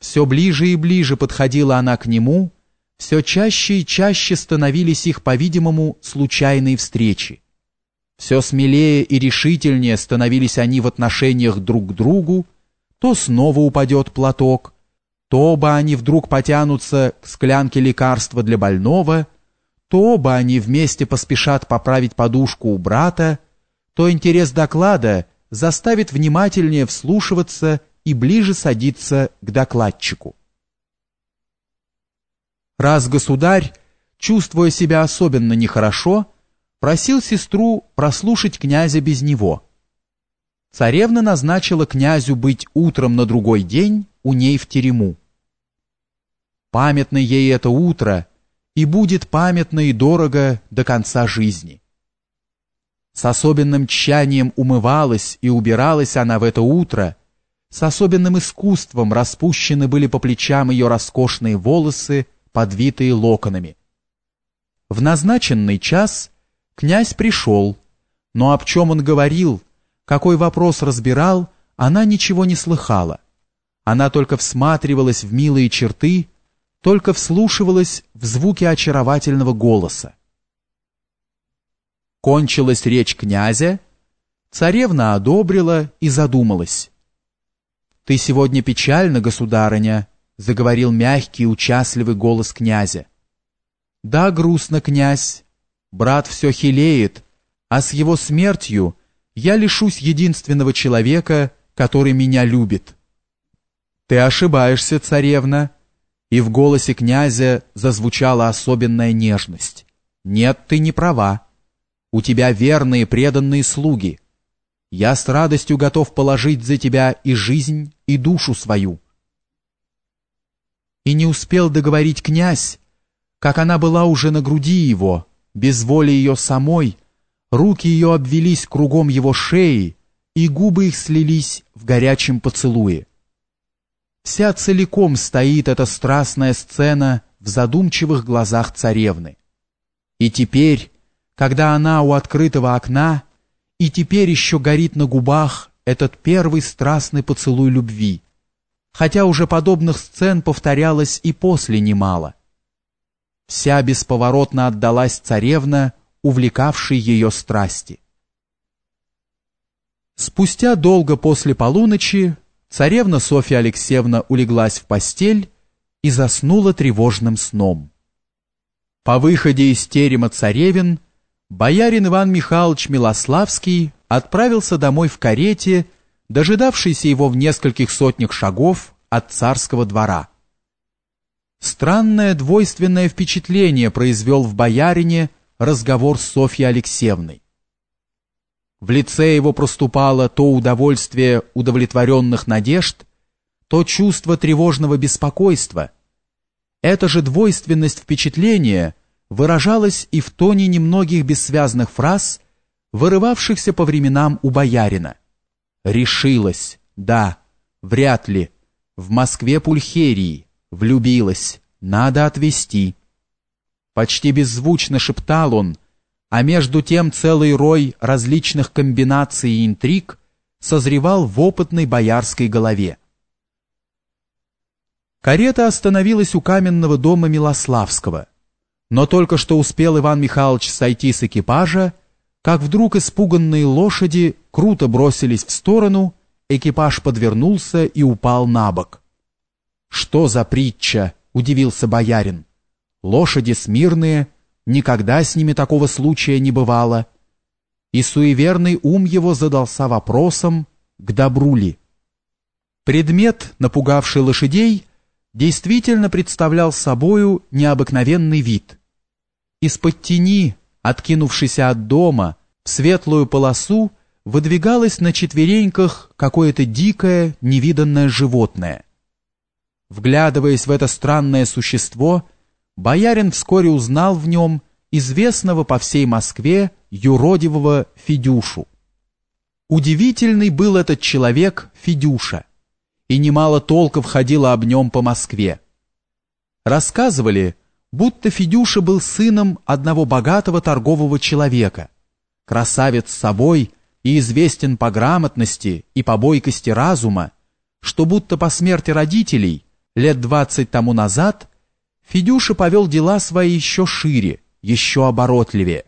Все ближе и ближе подходила она к нему, все чаще и чаще становились их, по-видимому, случайные встречи. Все смелее и решительнее становились они в отношениях друг к другу, то снова упадет платок, то оба они вдруг потянутся к склянке лекарства для больного, то оба они вместе поспешат поправить подушку у брата, то интерес доклада заставит внимательнее вслушиваться и ближе садиться к докладчику. Раз государь, чувствуя себя особенно нехорошо, просил сестру прослушать князя без него. Царевна назначила князю быть утром на другой день у ней в терему. Памятно ей это утро, и будет памятно и дорого до конца жизни. С особенным тщанием умывалась и убиралась она в это утро, с особенным искусством распущены были по плечам ее роскошные волосы, подвитые локонами. В назначенный час князь пришел, но об чем он говорил, какой вопрос разбирал, она ничего не слыхала. Она только всматривалась в милые черты, только вслушивалась в звуки очаровательного голоса. Кончилась речь князя, царевна одобрила и задумалась. «Ты сегодня печальна, государыня», — заговорил мягкий, участливый голос князя. «Да, грустно, князь. Брат все хилеет, а с его смертью я лишусь единственного человека, который меня любит». «Ты ошибаешься, царевна», и в голосе князя зазвучала особенная нежность. «Нет, ты не права. У тебя верные преданные слуги. Я с радостью готов положить за тебя и жизнь, и душу свою. И не успел договорить князь, как она была уже на груди его, без воли ее самой, руки ее обвелись кругом его шеи, и губы их слились в горячем поцелуе. Вся целиком стоит эта страстная сцена в задумчивых глазах царевны. И теперь, когда она у открытого окна, и теперь еще горит на губах этот первый страстный поцелуй любви, хотя уже подобных сцен повторялось и после немало. Вся бесповоротно отдалась царевна, увлекавшей ее страсти. Спустя долго после полуночи царевна Софья Алексеевна улеглась в постель и заснула тревожным сном. По выходе из терема царевин боярин Иван Михайлович Милославский отправился домой в карете, дожидавшейся его в нескольких сотнях шагов от царского двора. Странное двойственное впечатление произвел в боярине разговор с Софьей Алексеевной. В лице его проступало то удовольствие удовлетворенных надежд, то чувство тревожного беспокойства. Эта же двойственность впечатления выражалась и в тоне немногих бессвязных фраз, вырывавшихся по временам у боярина. «Решилась, да, вряд ли, в Москве Пульхерии, влюбилась, надо отвезти». Почти беззвучно шептал он, а между тем целый рой различных комбинаций и интриг созревал в опытной боярской голове. Карета остановилась у каменного дома Милославского, но только что успел Иван Михайлович сойти с экипажа, как вдруг испуганные лошади круто бросились в сторону, экипаж подвернулся и упал на бок. «Что за притча?» — удивился боярин. «Лошади смирные, никогда с ними такого случая не бывало. И суеверный ум его задался вопросом, к добру ли. Предмет, напугавший лошадей, действительно представлял собою необыкновенный вид. Из-под тени, откинувшейся от дома, в светлую полосу выдвигалось на четвереньках какое-то дикое, невиданное животное. Вглядываясь в это странное существо, боярин вскоре узнал в нем известного по всей Москве юродивого Федюшу. Удивительный был этот человек Федюша, и немало толков ходило об нем по Москве. Рассказывали, будто Федюша был сыном одного богатого торгового человека, красавец собой и известен по грамотности и по бойкости разума, что будто по смерти родителей лет двадцать тому назад Федюша повел дела свои еще шире, еще оборотливее.